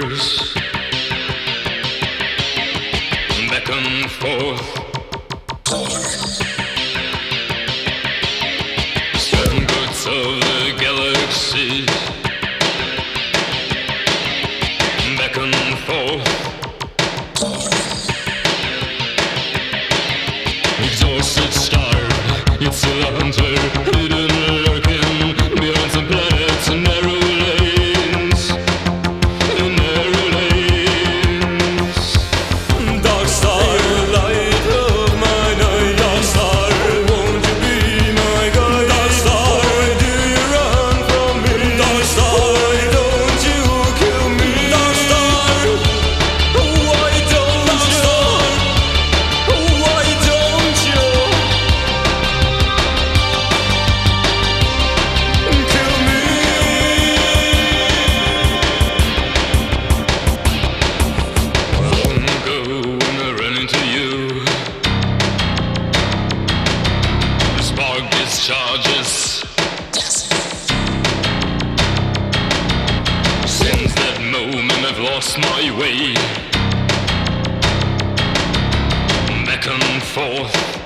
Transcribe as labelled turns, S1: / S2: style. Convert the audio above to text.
S1: fingers beckon forth. charges. Since that moment, I've lost my way. Back and forth.